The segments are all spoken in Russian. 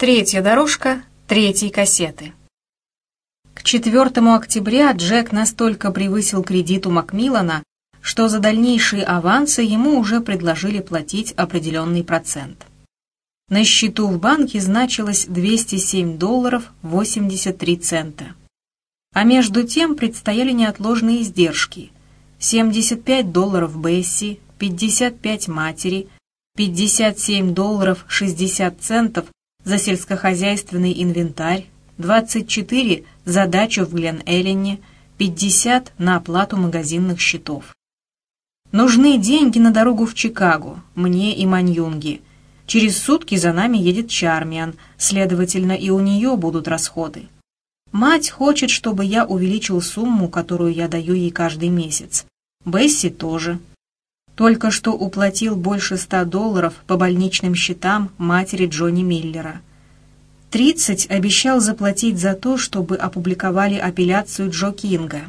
Третья дорожка третьей кассеты. К 4 октября Джек настолько превысил кредит у Макмиллана, что за дальнейшие авансы ему уже предложили платить определенный процент. На счету в банке значилось 207 долларов 83 цента. А между тем предстояли неотложные издержки. 75 долларов Бесси, 55 матери, 57 долларов 60 центов за сельскохозяйственный инвентарь, 24 за дачу в Глен-Эллене, 50 на оплату магазинных счетов. Нужны деньги на дорогу в Чикаго, мне и Маньюнги. Через сутки за нами едет Чармиан, следовательно, и у нее будут расходы. Мать хочет, чтобы я увеличил сумму, которую я даю ей каждый месяц. Бесси тоже. Только что уплатил больше ста долларов по больничным счетам матери Джонни Миллера. Тридцать обещал заплатить за то, чтобы опубликовали апелляцию Джо Кинга.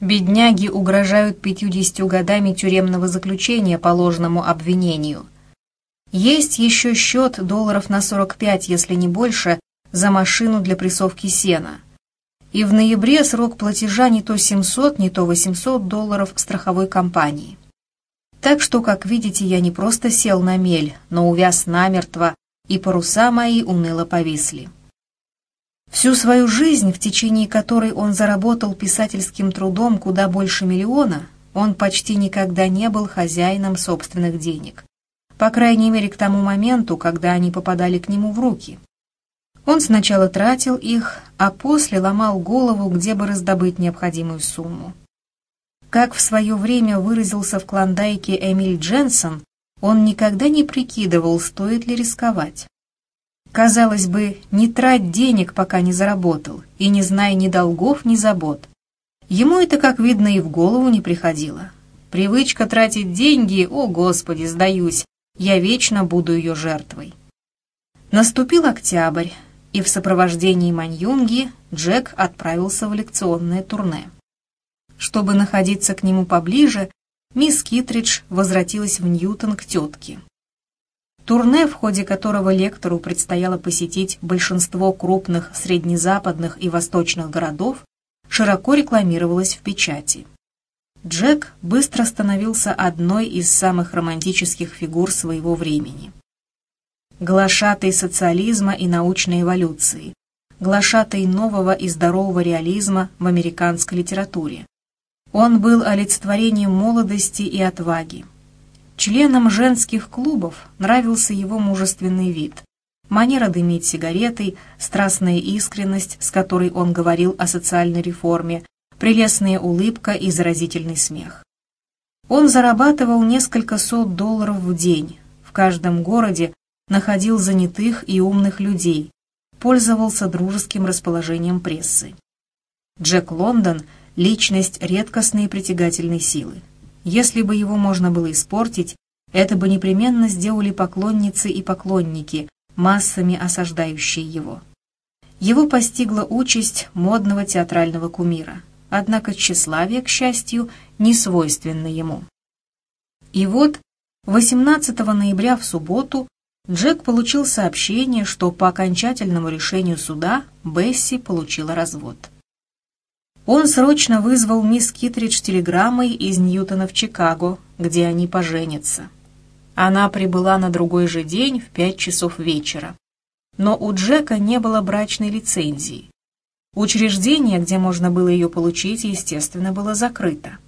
Бедняги угрожают пятьюдесятью годами тюремного заключения по ложному обвинению. Есть еще счет долларов на 45, если не больше, за машину для прессовки сена. И в ноябре срок платежа не то 700, не то 800 долларов страховой компании. Так что, как видите, я не просто сел на мель, но увяз намертво, и паруса мои уныло повисли. Всю свою жизнь, в течение которой он заработал писательским трудом куда больше миллиона, он почти никогда не был хозяином собственных денег. По крайней мере, к тому моменту, когда они попадали к нему в руки. Он сначала тратил их, а после ломал голову, где бы раздобыть необходимую сумму. Как в свое время выразился в Клондайке Эмиль Дженсон, он никогда не прикидывал, стоит ли рисковать. Казалось бы, не трать денег, пока не заработал, и не зная ни долгов, ни забот. Ему это, как видно, и в голову не приходило. Привычка тратить деньги, о господи, сдаюсь, я вечно буду ее жертвой. Наступил октябрь, и в сопровождении Маньюнги Джек отправился в лекционное турне. Чтобы находиться к нему поближе, мисс Китридж возвратилась в Ньютон к тетке. Турне, в ходе которого лектору предстояло посетить большинство крупных среднезападных и восточных городов, широко рекламировалось в печати. Джек быстро становился одной из самых романтических фигур своего времени. Глашатай социализма и научной эволюции, глашатай нового и здорового реализма в американской литературе, он был олицетворением молодости и отваги. Членам женских клубов нравился его мужественный вид, манера дымить сигаретой, страстная искренность, с которой он говорил о социальной реформе, прелестная улыбка и заразительный смех. Он зарабатывал несколько сот долларов в день, в каждом городе находил занятых и умных людей, пользовался дружеским расположением прессы. Джек Лондон – личность редкостной и притягательной силы. Если бы его можно было испортить, это бы непременно сделали поклонницы и поклонники, массами осаждающие его. Его постигла участь модного театрального кумира, однако тщеславие, к счастью, не свойственно ему. И вот 18 ноября в субботу Джек получил сообщение, что по окончательному решению суда Бесси получила развод. Он срочно вызвал мисс Китридж телеграммой из Ньютона в Чикаго, где они поженятся. Она прибыла на другой же день в пять часов вечера. Но у Джека не было брачной лицензии. Учреждение, где можно было ее получить, естественно, было закрыто.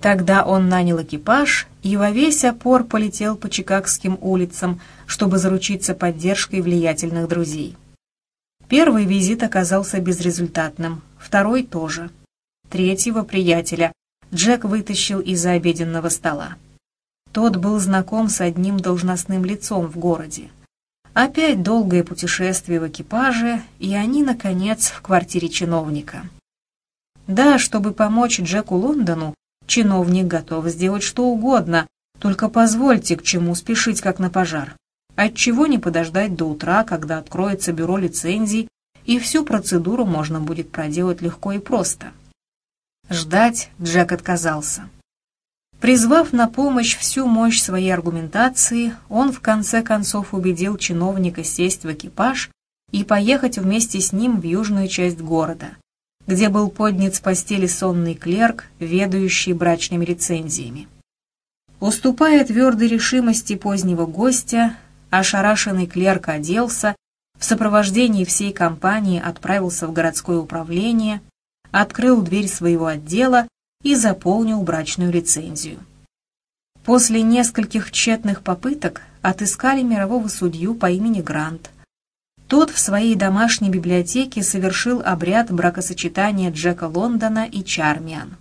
Тогда он нанял экипаж и во весь опор полетел по чикагским улицам, чтобы заручиться поддержкой влиятельных друзей. Первый визит оказался безрезультатным, второй тоже. Третьего приятеля Джек вытащил из-за обеденного стола. Тот был знаком с одним должностным лицом в городе. Опять долгое путешествие в экипаже, и они, наконец, в квартире чиновника. Да, чтобы помочь Джеку Лондону, чиновник готов сделать что угодно, только позвольте к чему спешить, как на пожар. Отчего не подождать до утра, когда откроется бюро лицензий и всю процедуру можно будет проделать легко и просто. Ждать Джек отказался. Призвав на помощь всю мощь своей аргументации, он в конце концов убедил чиновника сесть в экипаж и поехать вместе с ним в южную часть города, где был поднят с постели сонный клерк, ведающий брачными рецензиями. Уступая твердой решимости позднего гостя, ошарашенный клерк оделся, в сопровождении всей компании отправился в городское управление, открыл дверь своего отдела и заполнил брачную рецензию. После нескольких тщетных попыток отыскали мирового судью по имени Грант. Тот в своей домашней библиотеке совершил обряд бракосочетания Джека Лондона и Чармиан.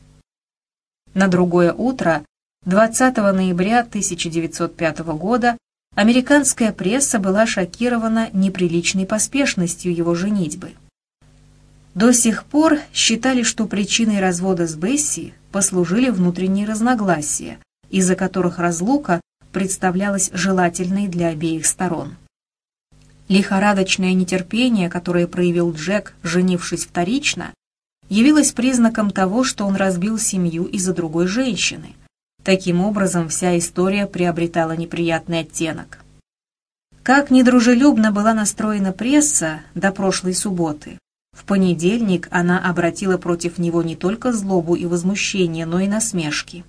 На другое утро, 20 ноября 1905 года, американская пресса была шокирована неприличной поспешностью его женитьбы. До сих пор считали, что причиной развода с Бесси послужили внутренние разногласия, из-за которых разлука представлялась желательной для обеих сторон. Лихорадочное нетерпение, которое проявил Джек, женившись вторично, явилось признаком того, что он разбил семью из-за другой женщины. Таким образом, вся история приобретала неприятный оттенок. Как недружелюбно была настроена пресса до прошлой субботы, в понедельник она обратила против него не только злобу и возмущение, но и насмешки.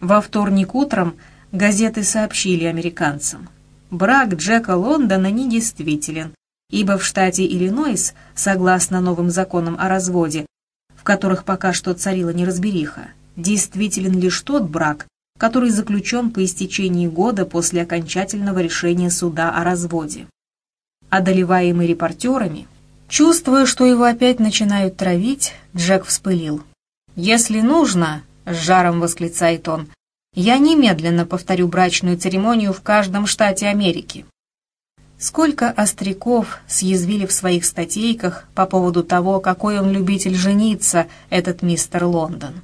Во вторник утром газеты сообщили американцам. Брак Джека Лондона недействителен, ибо в штате Иллинойс, согласно новым законам о разводе, в которых пока что царила неразбериха, действителен лишь тот брак, который заключен по истечении года после окончательного решения суда о разводе. Одолеваемый репортерами, Чувствуя, что его опять начинают травить, Джек вспылил. «Если нужно», — с жаром восклицает он, — «я немедленно повторю брачную церемонию в каждом штате Америки». Сколько остряков съязвили в своих статейках по поводу того, какой он любитель жениться, этот мистер Лондон.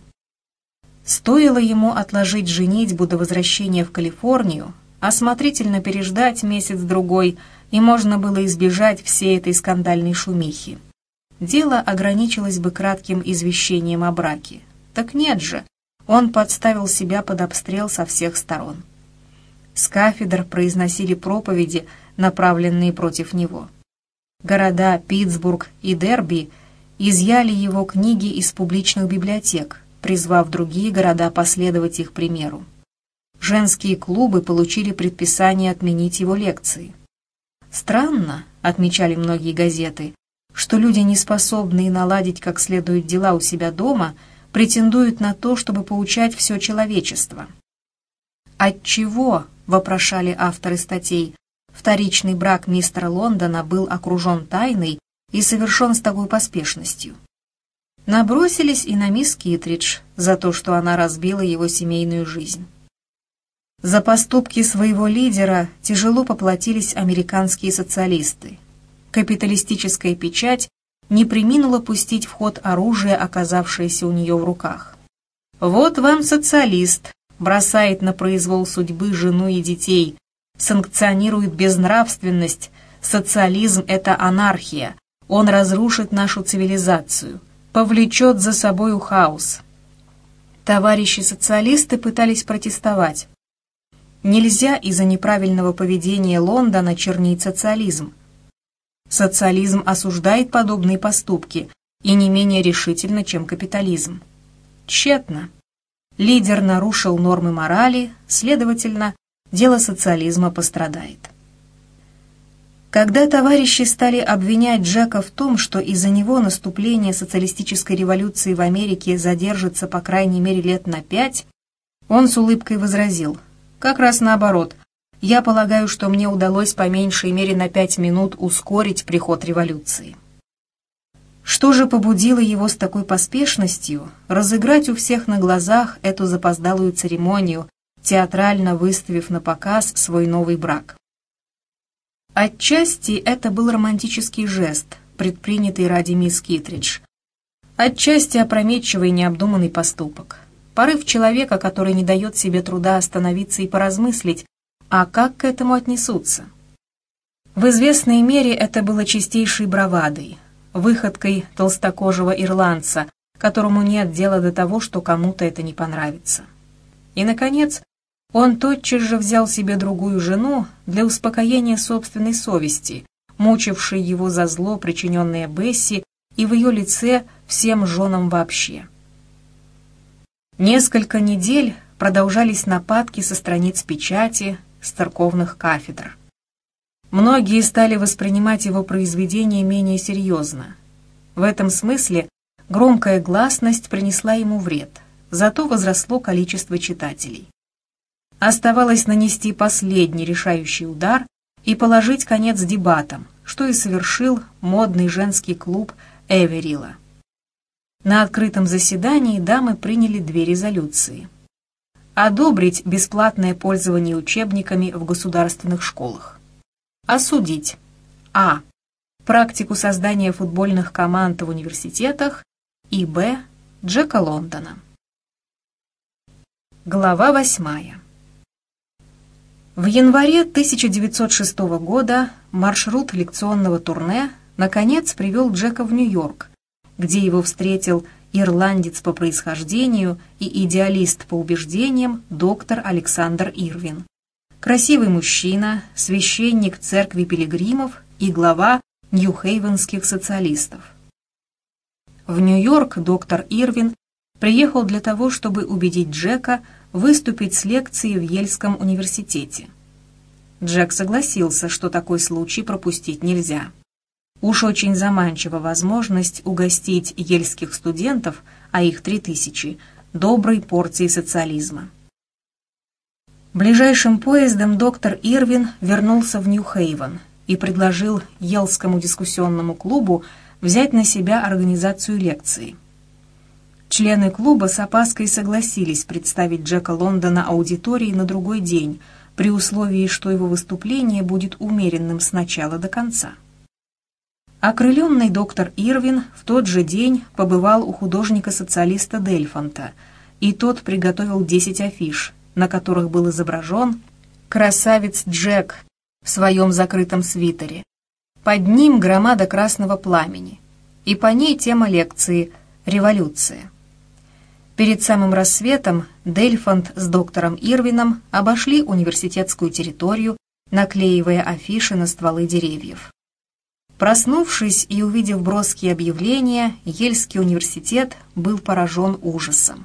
Стоило ему отложить женитьбу до возвращения в Калифорнию, осмотрительно переждать месяц-другой — и можно было избежать всей этой скандальной шумихи. Дело ограничилось бы кратким извещением о браке. Так нет же, он подставил себя под обстрел со всех сторон. С кафедр произносили проповеди, направленные против него. Города Питтсбург и Дерби изъяли его книги из публичных библиотек, призвав другие города последовать их примеру. Женские клубы получили предписание отменить его лекции. Странно, отмечали многие газеты, что люди, не способные наладить как следует дела у себя дома, претендуют на то, чтобы поучать все человечество. Отчего, вопрошали авторы статей, вторичный брак мистера Лондона был окружен тайной и совершен с такой поспешностью? Набросились и на мисс Китридж за то, что она разбила его семейную жизнь. За поступки своего лидера тяжело поплатились американские социалисты. Капиталистическая печать не приминула пустить в ход оружие, оказавшееся у нее в руках. «Вот вам социалист», бросает на произвол судьбы жену и детей, санкционирует безнравственность, социализм — это анархия, он разрушит нашу цивилизацию, повлечет за собою хаос. Товарищи социалисты пытались протестовать. Нельзя из-за неправильного поведения Лондона чернить социализм. Социализм осуждает подобные поступки и не менее решительно, чем капитализм. Тщетно. Лидер нарушил нормы морали, следовательно, дело социализма пострадает. Когда товарищи стали обвинять Джека в том, что из-за него наступление социалистической революции в Америке задержится по крайней мере лет на пять, он с улыбкой возразил – как раз наоборот. Я полагаю, что мне удалось по меньшей мере на пять минут ускорить приход революции. Что же побудило его с такой поспешностью разыграть у всех на глазах эту запоздалую церемонию, театрально выставив на показ свой новый брак? Отчасти это был романтический жест, предпринятый ради мисс Китридж. Отчасти опрометчивый необдуманный поступок порыв человека, который не дает себе труда остановиться и поразмыслить, а как к этому отнесутся? В известной мере это было чистейшей бравадой, выходкой толстокожего ирландца, которому нет дела до того, что кому-то это не понравится. И, наконец, он тотчас же взял себе другую жену для успокоения собственной совести, мучившей его за зло, причиненное Бесси, и в ее лице всем женам вообще. Несколько недель продолжались нападки со страниц печати, с церковных кафедр. Многие стали воспринимать его произведения менее серьезно. В этом смысле громкая гласность принесла ему вред, зато возросло количество читателей. Оставалось нанести последний решающий удар и положить конец дебатам, что и совершил модный женский клуб Эверила. На открытом заседании дамы приняли две резолюции. Одобрить бесплатное пользование учебниками в государственных школах. Осудить. А. Практику создания футбольных команд в университетах и Б. Джека Лондона. Глава восьмая. В январе 1906 года маршрут лекционного турне наконец привел Джека в Нью-Йорк, где его встретил ирландец по происхождению и идеалист по убеждениям доктор Александр Ирвин красивый мужчина, священник церкви пилигримов и глава нью-хейвенских социалистов. В Нью-Йорк доктор Ирвин приехал для того, чтобы убедить Джека выступить с лекцией в Ельском университете. Джек согласился, что такой случай пропустить нельзя. Уж очень заманчива возможность угостить ельских студентов, а их три тысячи, доброй порцией социализма. Ближайшим поездом доктор Ирвин вернулся в Нью-Хейвен и предложил Елскому дискуссионному клубу взять на себя организацию лекции. Члены клуба с опаской согласились представить Джека Лондона аудитории на другой день, при условии, что его выступление будет умеренным с начала до конца. Окрыленный доктор Ирвин в тот же день побывал у художника-социалиста Дельфанта, и тот приготовил 10 афиш – на которых был изображен красавец Джек в своем закрытом свитере. Под ним громада красного пламени, и по ней тема лекции «Революция». Перед самым рассветом Дельфанд с доктором Ирвином обошли университетскую территорию, наклеивая афиши на стволы деревьев. Проснувшись и увидев броские объявления, Ельский университет был поражен ужасом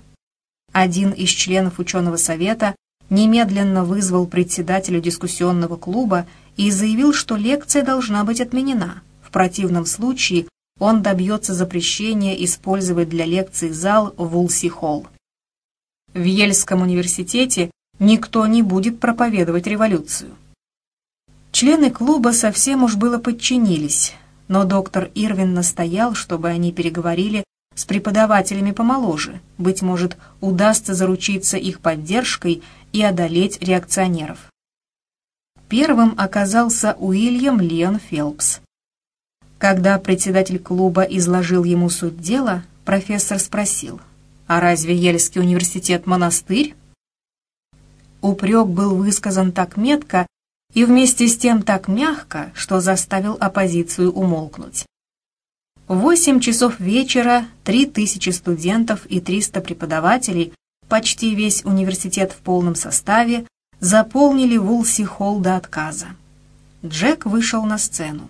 один из членов ученого совета немедленно вызвал председателю дискуссионного клуба и заявил, что лекция должна быть отменена. В противном случае он добьется запрещения использовать для лекции зал Вулси-Холл. В Ельском университете никто не будет проповедовать революцию. Члены клуба совсем уж было подчинились, но доктор Ирвин настоял, чтобы они переговорили с преподавателями помоложе. Быть может, удастся заручиться их поддержкой и одолеть реакционеров. Первым оказался Уильям Леон Фелпс. Когда председатель клуба изложил ему суть дела, профессор спросил, «А разве Ельский университет монастырь?» Упрек был высказан так метко и вместе с тем так мягко, что заставил оппозицию умолкнуть. В 8 часов вечера 3000 студентов и 300 преподавателей, почти весь университет в полном составе, заполнили Вулси-холл до отказа. Джек вышел на сцену.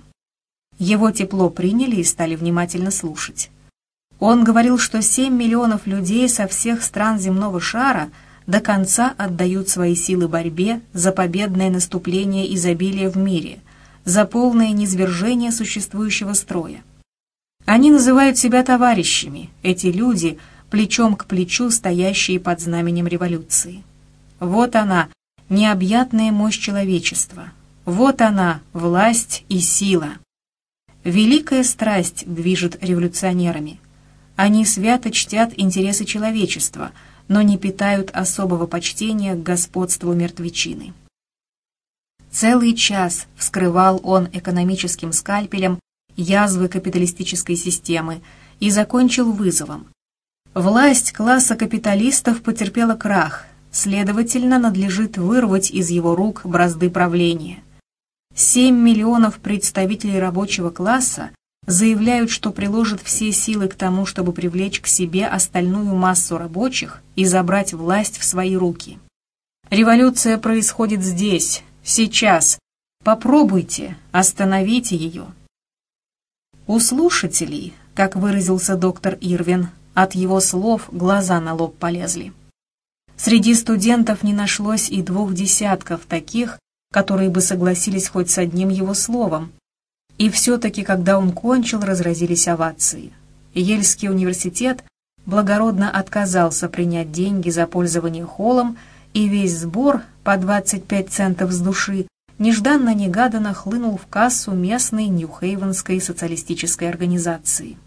Его тепло приняли и стали внимательно слушать. Он говорил, что 7 миллионов людей со всех стран земного шара до конца отдают свои силы борьбе за победное наступление изобилия в мире, за полное низвержение существующего строя. Они называют себя товарищами, эти люди, плечом к плечу стоящие под знаменем революции. Вот она, необъятная мощь человечества. Вот она, власть и сила. Великая страсть движет революционерами. Они свято чтят интересы человечества, но не питают особого почтения к господству мертвечины. Целый час вскрывал он экономическим скальпелем язвы капиталистической системы и закончил вызовом. Власть класса капиталистов потерпела крах, следовательно, надлежит вырвать из его рук бразды правления. Семь миллионов представителей рабочего класса заявляют, что приложат все силы к тому, чтобы привлечь к себе остальную массу рабочих и забрать власть в свои руки. Революция происходит здесь, сейчас. Попробуйте, остановите ее. У слушателей, как выразился доктор Ирвин, от его слов глаза на лоб полезли. Среди студентов не нашлось и двух десятков таких, которые бы согласились хоть с одним его словом. И все-таки, когда он кончил, разразились овации. Ельский университет благородно отказался принять деньги за пользование холлом, и весь сбор по 25 центов с души нежданно-негаданно хлынул в кассу местной Нью-Хейвенской социалистической организации.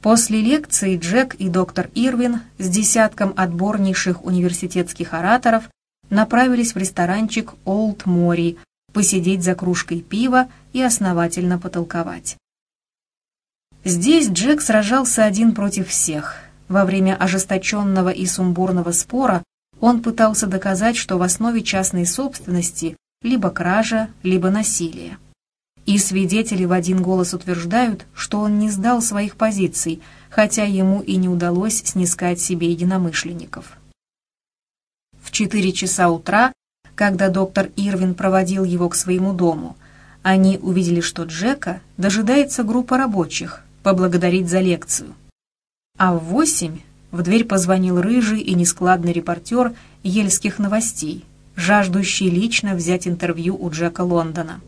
После лекции Джек и доктор Ирвин с десятком отборнейших университетских ораторов направились в ресторанчик «Олд Мори» посидеть за кружкой пива и основательно потолковать. Здесь Джек сражался один против всех. Во время ожесточенного и сумбурного спора он пытался доказать, что в основе частной собственности либо кража, либо насилие. И свидетели в один голос утверждают, что он не сдал своих позиций, хотя ему и не удалось снискать себе единомышленников. В четыре часа утра, когда доктор Ирвин проводил его к своему дому, они увидели, что Джека дожидается группа рабочих поблагодарить за лекцию. А в восемь в дверь позвонил рыжий и нескладный репортер ельских новостей, жаждущий лично взять интервью у Джека Лондона.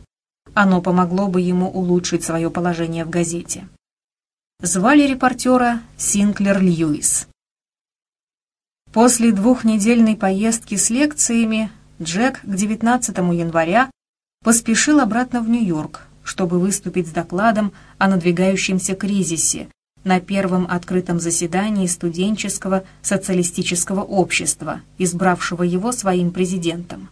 Оно помогло бы ему улучшить свое положение в газете. Звали репортера Синклер Льюис. После двухнедельной поездки с лекциями Джек к 19 января поспешил обратно в Нью-Йорк, чтобы выступить с докладом о надвигающемся кризисе на первом открытом заседании студенческого социалистического общества, избравшего его своим президентом.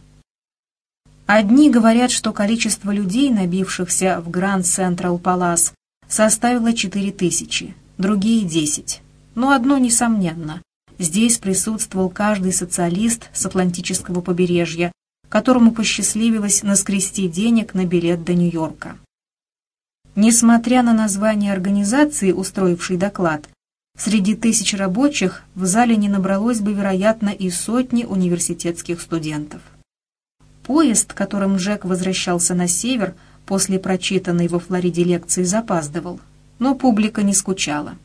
Одни говорят, что количество людей, набившихся в Гранд Централ Палас, составило 4 тысячи, другие – 10. Но одно несомненно. Здесь присутствовал каждый социалист с Атлантического побережья, которому посчастливилось наскрести денег на билет до Нью-Йорка. Несмотря на название организации, устроившей доклад, среди тысяч рабочих в зале не набралось бы, вероятно, и сотни университетских студентов. Поезд, которым Джек возвращался на север после прочитанной во Флориде лекции, запаздывал, но публика не скучала.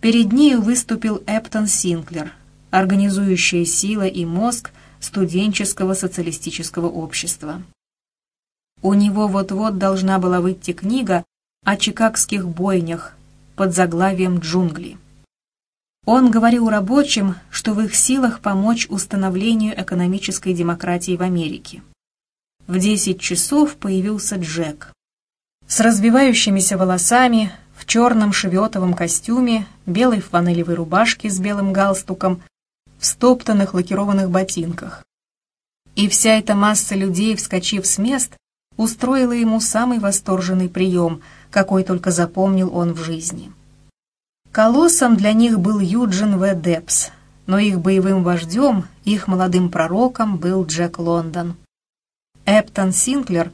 Перед нею выступил Эптон Синклер, организующая сила и мозг студенческого социалистического общества. У него вот-вот должна была выйти книга о чикагских бойнях под заглавием «Джунгли». Он говорил рабочим, что в их силах помочь установлению экономической демократии в Америке. В 10 часов появился Джек. С развивающимися волосами, черном шеветовом костюме, белой фланелевой рубашке с белым галстуком, в стоптанных лакированных ботинках. И вся эта масса людей, вскочив с мест, устроила ему самый восторженный прием, какой только запомнил он в жизни. Колоссом для них был Юджин В. Депс, но их боевым вождем, их молодым пророком был Джек Лондон. Эптон Синклер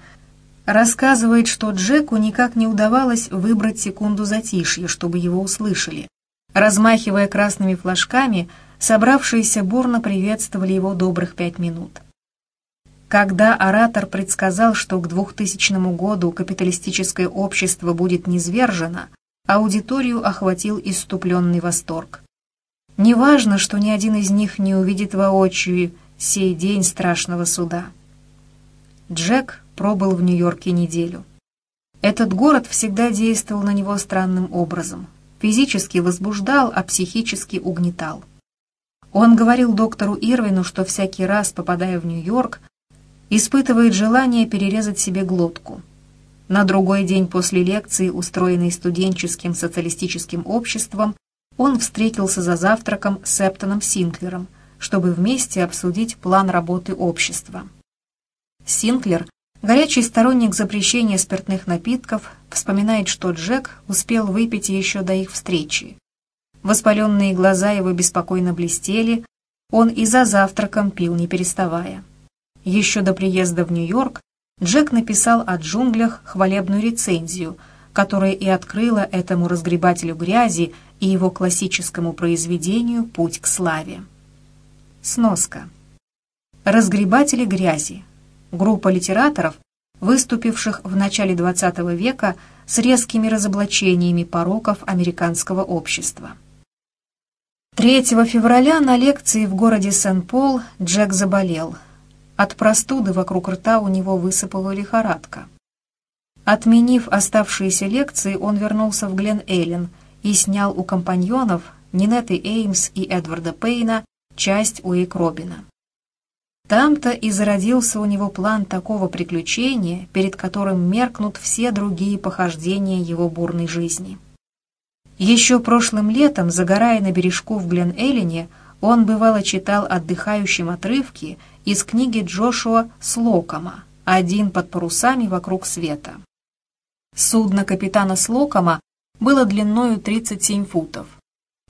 рассказывает, что Джеку никак не удавалось выбрать секунду затишья, чтобы его услышали. Размахивая красными флажками, собравшиеся бурно приветствовали его добрых пять минут. Когда оратор предсказал, что к 2000 году капиталистическое общество будет низвержено, аудиторию охватил иступленный восторг. Неважно, что ни один из них не увидит воочию сей день страшного суда. Джек пробыл в Нью-Йорке неделю. Этот город всегда действовал на него странным образом. Физически возбуждал, а психически угнетал. Он говорил доктору Ирвину, что всякий раз, попадая в Нью-Йорк, испытывает желание перерезать себе глотку. На другой день после лекции, устроенной студенческим социалистическим обществом, он встретился за завтраком с Эптоном Синклером, чтобы вместе обсудить план работы общества. Синклер, горячий сторонник запрещения спиртных напитков, вспоминает, что Джек успел выпить еще до их встречи. Воспаленные глаза его беспокойно блестели, он и за завтраком пил не переставая. Еще до приезда в Нью-Йорк Джек написал о джунглях хвалебную рецензию, которая и открыла этому разгребателю грязи и его классическому произведению «Путь к славе». Сноска. Разгребатели грязи. Группа литераторов, выступивших в начале XX века с резкими разоблачениями пороков американского общества. 3 февраля на лекции в городе Сен-Пол Джек заболел. От простуды вокруг рта у него высыпала лихорадка. Отменив оставшиеся лекции, он вернулся в Глен-Эйлен и снял у компаньонов Нинеты Эймс и Эдварда Пейна часть Уэйк Робина. Там-то и зародился у него план такого приключения, перед которым меркнут все другие похождения его бурной жизни. Еще прошлым летом, загорая на бережку в Глен-Эллине, он бывало читал отдыхающим отрывки из книги Джошуа Слокома «Один под парусами вокруг света». Судно капитана Слокома было длиною 37 футов.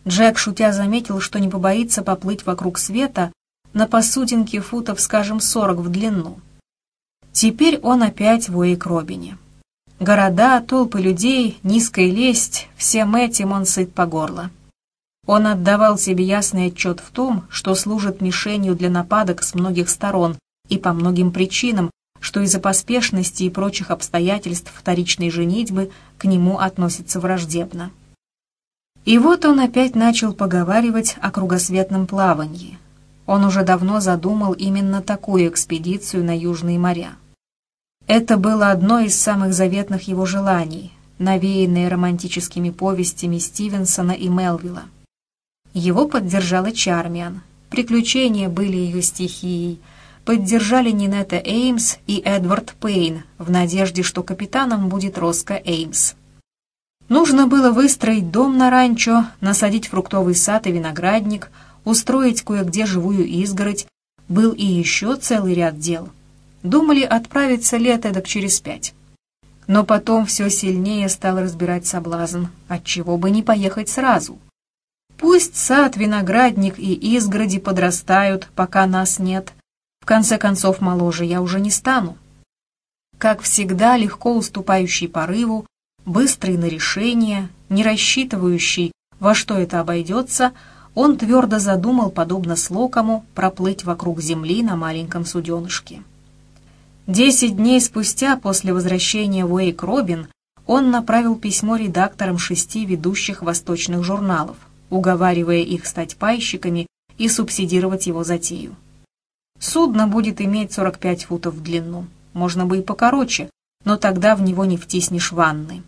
Джек, шутя, заметил, что не побоится поплыть вокруг света на посудинке футов, скажем, 40 в длину. Теперь он опять в Уэйк-Робине. Города, толпы людей, низкая лесть, всем этим он сыт по горло. Он отдавал себе ясный отчет в том, что служит мишенью для нападок с многих сторон и по многим причинам, что из-за поспешности и прочих обстоятельств вторичной женитьбы к нему относится враждебно. И вот он опять начал поговаривать о кругосветном плавании, он уже давно задумал именно такую экспедицию на Южные моря. Это было одно из самых заветных его желаний, навеянное романтическими повестями Стивенсона и Мелвилла. Его поддержала Чармиан. Приключения были ее стихией. Поддержали Нинетта Эймс и Эдвард Пейн в надежде, что капитаном будет Роско Эймс. Нужно было выстроить дом на ранчо, насадить фруктовый сад и виноградник – устроить кое-где живую изгородь, был и еще целый ряд дел. Думали отправиться лет эдак через пять. Но потом все сильнее стал разбирать соблазн, отчего бы не поехать сразу. Пусть сад, виноградник и изгороди подрастают, пока нас нет. В конце концов, моложе я уже не стану. Как всегда, легко уступающий порыву, быстрый на решение, не рассчитывающий, во что это обойдется, он твердо задумал, подобно Слокому, проплыть вокруг земли на маленьком суденышке. Десять дней спустя, после возвращения в Уэйк-Робин, он направил письмо редакторам шести ведущих восточных журналов, уговаривая их стать пайщиками и субсидировать его затею. Судно будет иметь 45 футов в длину, можно бы и покороче, но тогда в него не втиснешь ванны.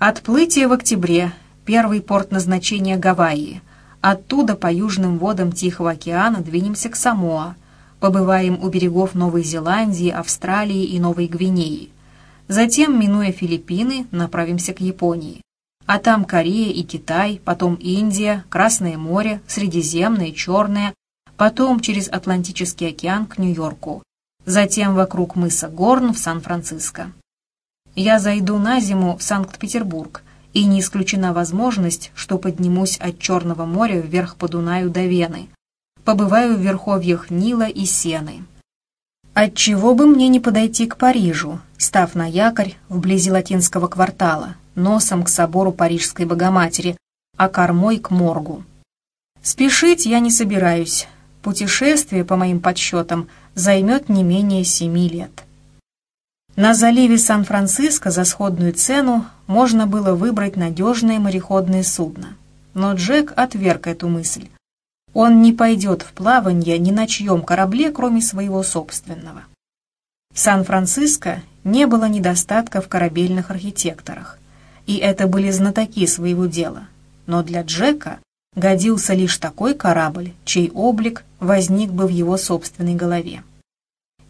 Отплытие в октябре, первый порт назначения Гавайи, Оттуда по южным водам Тихого океана двинемся к Самоа, побываем у берегов Новой Зеландии, Австралии и Новой Гвинеи. Затем, минуя Филиппины, направимся к Японии. А там Корея и Китай, потом Индия, Красное море, Средиземное, Черное, потом через Атлантический океан к Нью-Йорку. Затем вокруг мыса Горн в Сан-Франциско. Я зайду на зиму в Санкт-Петербург, и не исключена возможность, что поднимусь от Черного моря вверх по Дунаю до Вены. Побываю в верховьях Нила и Сены. Отчего бы мне не подойти к Парижу, став на якорь вблизи латинского квартала, носом к собору Парижской Богоматери, а кормой к моргу. Спешить я не собираюсь. Путешествие, по моим подсчетам, займет не менее семи лет. На заливе Сан-Франциско за сходную цену можно было выбрать надежное мореходное судно. Но Джек отверг эту мысль. Он не пойдет в плавание ни на чьем корабле, кроме своего собственного. В Сан-Франциско не было недостатка в корабельных архитекторах, и это были знатоки своего дела. Но для Джека годился лишь такой корабль, чей облик возник бы в его собственной голове.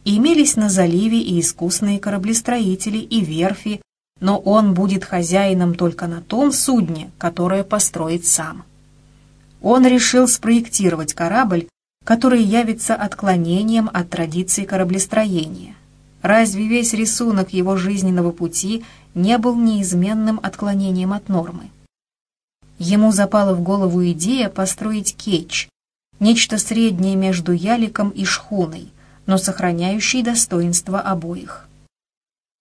Имелись на заливе и искусные кораблестроители, и верфи, но он будет хозяином только на том судне, которое построит сам. Он решил спроектировать корабль, который явится отклонением от традиции кораблестроения. Разве весь рисунок его жизненного пути не был неизменным отклонением от нормы? Ему запала в голову идея построить кетч, нечто среднее между яликом и шхуной, но сохраняющий достоинство обоих.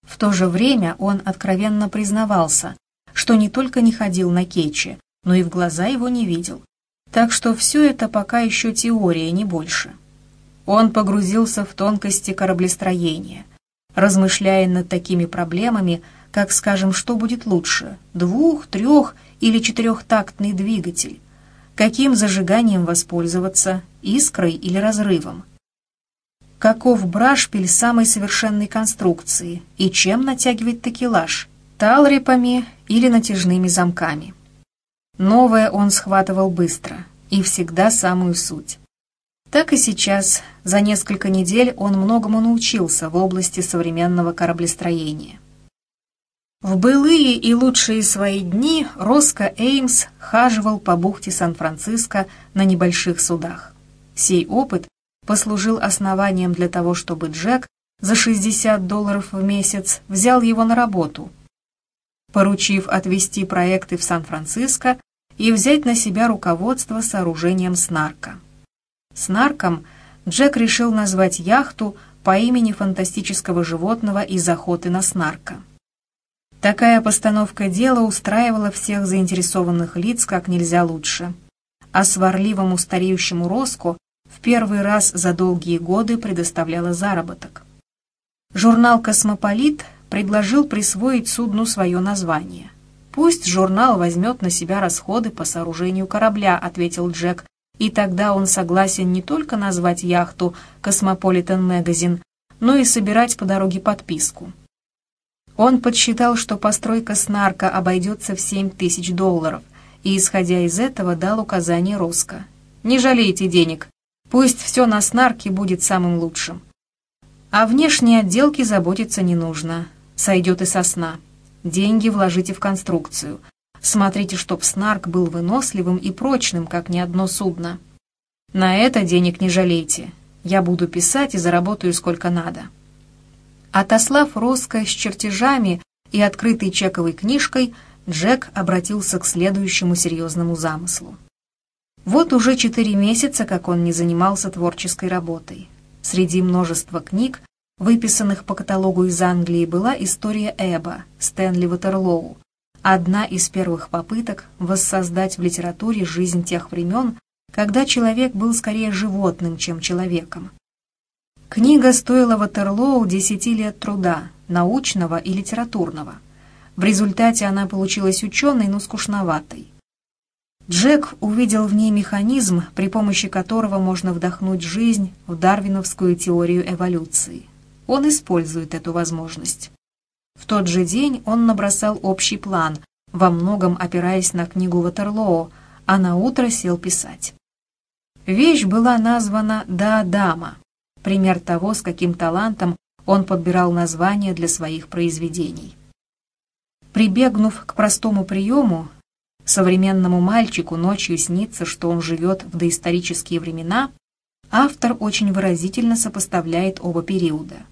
В то же время он откровенно признавался, что не только не ходил на кетче, но и в глаза его не видел. Так что все это пока еще теория, не больше. Он погрузился в тонкости кораблестроения, размышляя над такими проблемами, как, скажем, что будет лучше – двух, трех или четырехтактный двигатель, каким зажиганием воспользоваться, искрой или разрывом, каков брашпиль самой совершенной конструкции и чем натягивать такелаж – талрипами или натяжными замками. Новое он схватывал быстро и всегда самую суть. Так и сейчас, за несколько недель он многому научился в области современного кораблестроения. В былые и лучшие свои дни Роско Эймс хаживал по бухте Сан-Франциско на небольших судах. Сей опыт послужил основанием для того, чтобы Джек за 60 долларов в месяц взял его на работу, поручив отвести проекты в Сан-Франциско и взять на себя руководство сооружением снарка. Снарком Джек решил назвать яхту по имени фантастического животного из охоты на снарка. Такая постановка дела устраивала всех заинтересованных лиц как нельзя лучше. А сварливому стареющему Роску в первый раз за долгие годы предоставляла заработок. Журнал «Космополит» предложил присвоить судну свое название – «Пусть журнал возьмет на себя расходы по сооружению корабля», — ответил Джек, и тогда он согласен не только назвать яхту «Космополитен Магазин», но и собирать по дороге подписку. Он подсчитал, что постройка снарка обойдется в 7 тысяч долларов, и, исходя из этого, дал указание Роско. «Не жалейте денег, пусть все на снарке будет самым лучшим. А внешней отделке заботиться не нужно, сойдет и сосна». Деньги вложите в конструкцию. Смотрите, чтоб снарк был выносливым и прочным, как ни одно судно. На это денег не жалейте. Я буду писать и заработаю сколько надо». Отослав Роско с чертежами и открытой чековой книжкой, Джек обратился к следующему серьезному замыслу. Вот уже четыре месяца, как он не занимался творческой работой. Среди множества книг выписанных по каталогу из Англии, была история Эба Стэнли Ватерлоу, одна из первых попыток воссоздать в литературе жизнь тех времен, когда человек был скорее животным, чем человеком. Книга стоила Ватерлоу десяти лет труда, научного и литературного. В результате она получилась ученой, но скучноватой. Джек увидел в ней механизм, при помощи которого можно вдохнуть жизнь в дарвиновскую теорию эволюции он использует эту возможность. В тот же день он набросал общий план, во многом опираясь на книгу Ватерлоо, а на утро сел писать. Вещь была названа «Да, дама», пример того, с каким талантом он подбирал названия для своих произведений. Прибегнув к простому приему, современному мальчику ночью снится, что он живет в доисторические времена, автор очень выразительно сопоставляет оба периода –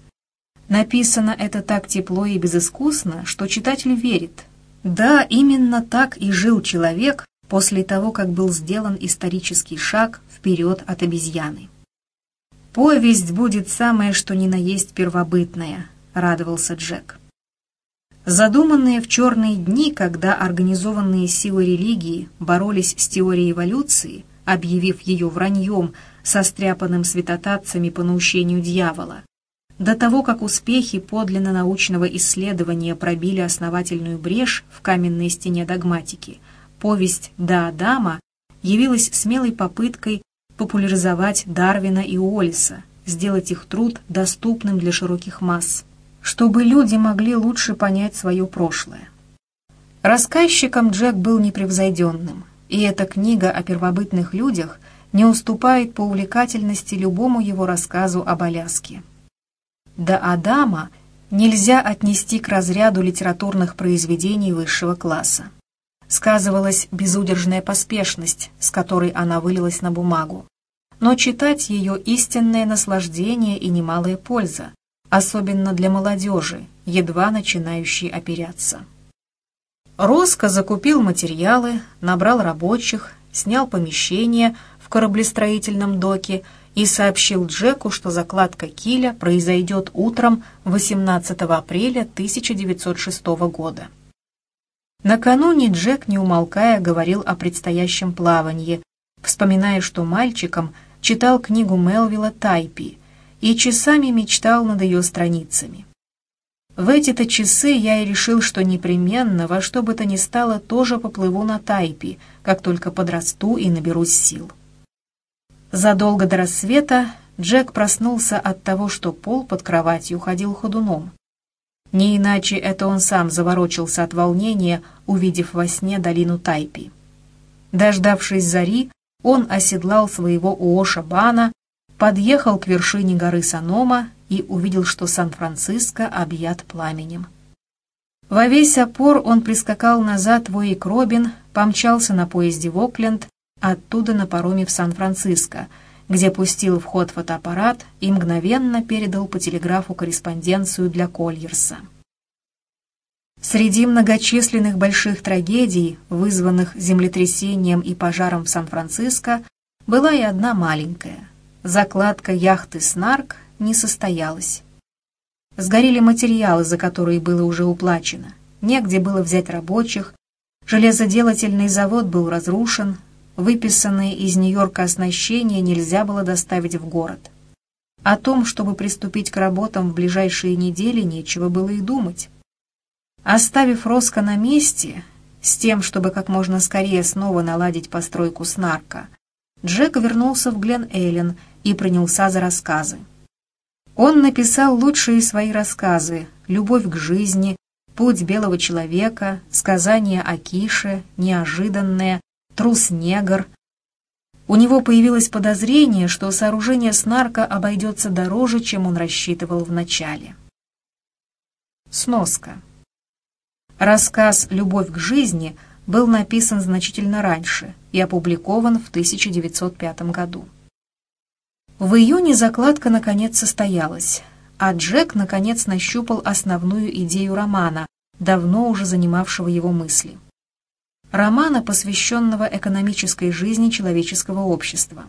Написано это так тепло и безыскусно, что читатель верит. Да, именно так и жил человек после того, как был сделан исторический шаг вперед от обезьяны. «Повесть будет самое, что ни на есть первобытное», — радовался Джек. Задуманные в черные дни, когда организованные силы религии боролись с теорией эволюции, объявив ее враньем, состряпанным святотатцами по наущению дьявола, до того, как успехи подлинно научного исследования пробили основательную брешь в каменной стене догматики, повесть «Да, Адама» явилась смелой попыткой популяризовать Дарвина и Уоллиса, сделать их труд доступным для широких масс, чтобы люди могли лучше понять свое прошлое. Рассказчиком Джек был непревзойденным, и эта книга о первобытных людях не уступает по увлекательности любому его рассказу об Аляске до Адама нельзя отнести к разряду литературных произведений высшего класса. Сказывалась безудержная поспешность, с которой она вылилась на бумагу. Но читать ее истинное наслаждение и немалая польза, особенно для молодежи, едва начинающей оперяться. Роско закупил материалы, набрал рабочих, снял помещение в кораблестроительном доке и сообщил Джеку, что закладка киля произойдет утром 18 апреля 1906 года. Накануне Джек, не умолкая, говорил о предстоящем плавании, вспоминая, что мальчиком читал книгу Мелвилла «Тайпи» и часами мечтал над ее страницами. В эти-то часы я и решил, что непременно, во что бы то ни стало, тоже поплыву на Тайпи, как только подрасту и наберусь сил. Задолго до рассвета Джек проснулся от того, что пол под кроватью ходил ходуном. Не иначе это он сам заворочился от волнения, увидев во сне долину Тайпи. Дождавшись зари, он оседлал своего Уоша Бана, подъехал к вершине горы Санома и увидел, что Сан-Франциско объят пламенем. Во весь опор он прискакал назад в Уик-Робин, помчался на поезде в Окленд, оттуда на пароме в Сан-Франциско, где пустил в ход фотоаппарат и мгновенно передал по телеграфу корреспонденцию для Кольерса. Среди многочисленных больших трагедий, вызванных землетрясением и пожаром в Сан-Франциско, была и одна маленькая. Закладка яхты «Снарк» не состоялась. Сгорели материалы, за которые было уже уплачено. Негде было взять рабочих. Железоделательный завод был разрушен. Выписанное из Нью-Йорка оснащение нельзя было доставить в город. О том, чтобы приступить к работам в ближайшие недели, нечего было и думать. Оставив Роско на месте, с тем, чтобы как можно скорее снова наладить постройку снарка, Джек вернулся в Глен-Эйлен и принялся за рассказы. Он написал лучшие свои рассказы «Любовь к жизни», «Путь белого человека», «Сказание о Кише», «Неожиданное», «Трус-негр». У него появилось подозрение, что сооружение снарка обойдется дороже, чем он рассчитывал вначале. Сноска. Рассказ «Любовь к жизни» был написан значительно раньше и опубликован в 1905 году. В июне закладка наконец состоялась, а Джек наконец нащупал основную идею романа, давно уже занимавшего его мысли. Романа, посвященного экономической жизни человеческого общества.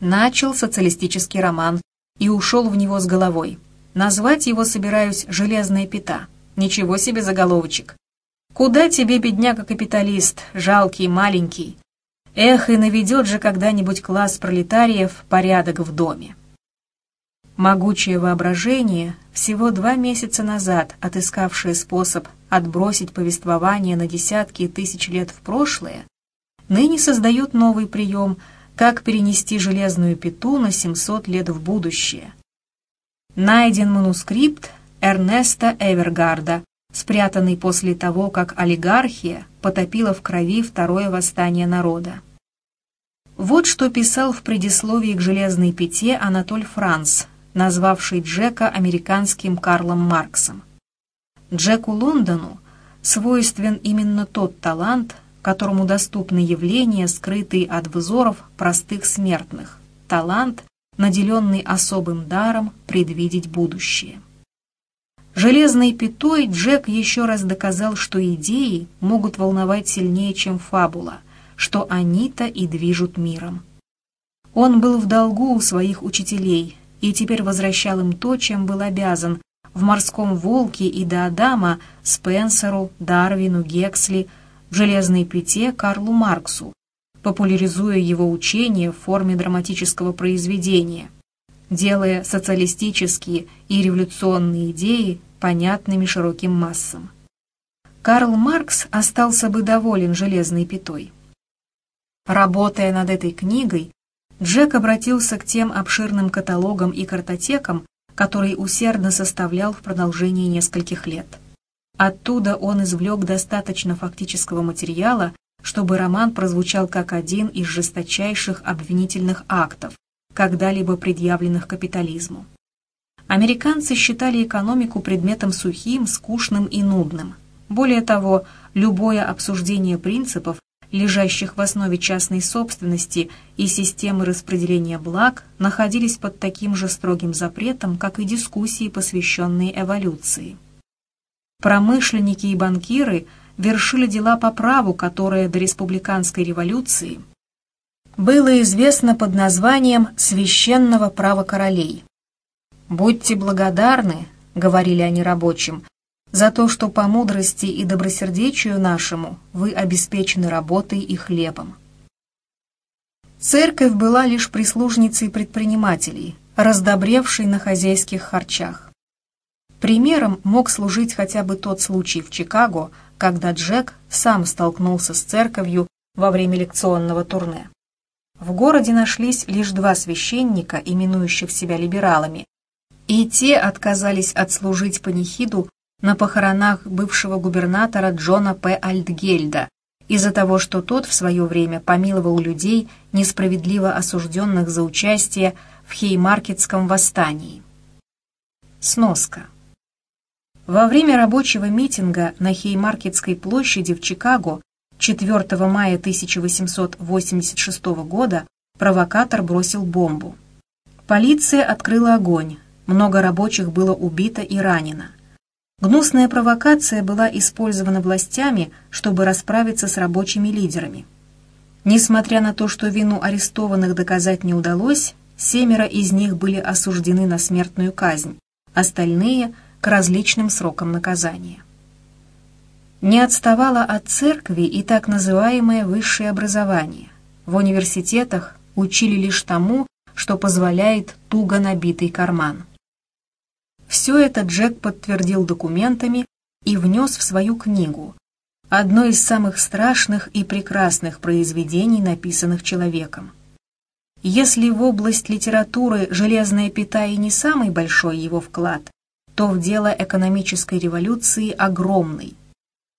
Начал социалистический роман и ушел в него с головой. Назвать его собираюсь «Железная пята». Ничего себе заголовочек. Куда тебе, бедняга-капиталист, жалкий, маленький? Эх, и наведет же когда-нибудь класс пролетариев порядок в доме. Могучее воображение, всего два месяца назад отыскавшее способ отбросить повествование на десятки тысяч лет в прошлое, ныне создает новый прием, как перенести железную пету на 700 лет в будущее. Найден манускрипт Эрнеста Эвергарда, спрятанный после того, как олигархия потопила в крови второе восстание народа. Вот что писал в предисловии к «Железной пяте» Анатоль Франц, назвавший Джека американским Карлом Марксом. Джеку Лондону свойствен именно тот талант, которому доступны явления, скрытые от взоров простых смертных, талант, наделенный особым даром предвидеть будущее. Железной пятой Джек еще раз доказал, что идеи могут волновать сильнее, чем фабула, что они-то и движут миром. Он был в долгу у своих учителей и теперь возвращал им то, чем был обязан, в «Морском волке» и до Адама Спенсеру, Дарвину, Гексли, в «Железной пяте» Карлу Марксу, популяризуя его учение в форме драматического произведения, делая социалистические и революционные идеи понятными широким массам. Карл Маркс остался бы доволен железной пятой. Работая над этой книгой, Джек обратился к тем обширным каталогам и картотекам, которые усердно составлял в продолжении нескольких лет. Оттуда он извлек достаточно фактического материала, чтобы роман прозвучал как один из жесточайших обвинительных актов, когда-либо предъявленных капитализму. Американцы считали экономику предметом сухим, скучным и нудным. Более того, любое обсуждение принципов лежащих в основе частной собственности и системы распределения благ, находились под таким же строгим запретом, как и дискуссии, посвященные эволюции. Промышленники и банкиры вершили дела по праву, которое до республиканской революции было известно под названием «Священного права королей». «Будьте благодарны», — говорили они рабочим, «за то, что по мудрости и добросердечию нашему вы обеспечены работой и хлебом». Церковь была лишь прислужницей предпринимателей, раздобревшей на хозяйских харчах. Примером мог служить хотя бы тот случай в Чикаго, когда Джек сам столкнулся с церковью во время лекционного турне. В городе нашлись лишь два священника, именующих себя либералами, и те отказались отслужить панихиду на похоронах бывшего губернатора Джона П. Альтгельда из-за того, что тот в свое время помиловал людей, несправедливо осужденных за участие в Хеймаркетском восстании. Сноска. Во время рабочего митинга на Хеймаркетской площади в Чикаго 4 мая 1886 года провокатор бросил бомбу. Полиция открыла огонь, много рабочих было убито и ранено. Гнусная провокация была использована властями, чтобы расправиться с рабочими лидерами. Несмотря на то, что вину арестованных доказать не удалось, семеро из них были осуждены на смертную казнь, остальные – к различным срокам наказания. Не отставало от церкви и так называемое высшее образование. В университетах учили лишь тому, что позволяет туго набитый карман. Все это Джек подтвердил документами и внес в свою книгу, одно из самых страшных и прекрасных произведений, написанных человеком. Если в область литературы «Железная пята» и не самый большой его вклад, то в дело экономической революции огромный.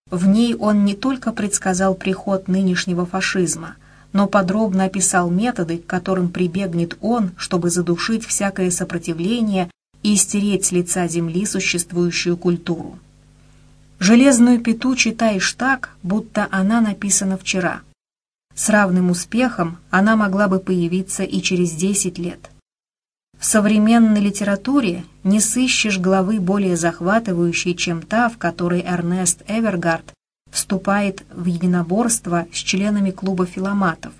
В ней он не только предсказал приход нынешнего фашизма, но подробно описал методы, к которым прибегнет он, чтобы задушить всякое сопротивление и стереть с лица земли существующую культуру. «Железную пету» читаешь так, будто она написана вчера. С равным успехом она могла бы появиться и через 10 лет – в современной литературе не сыщешь главы более захватывающей, чем та, в которой Эрнест Эвергард вступает в единоборство с членами клуба филоматов,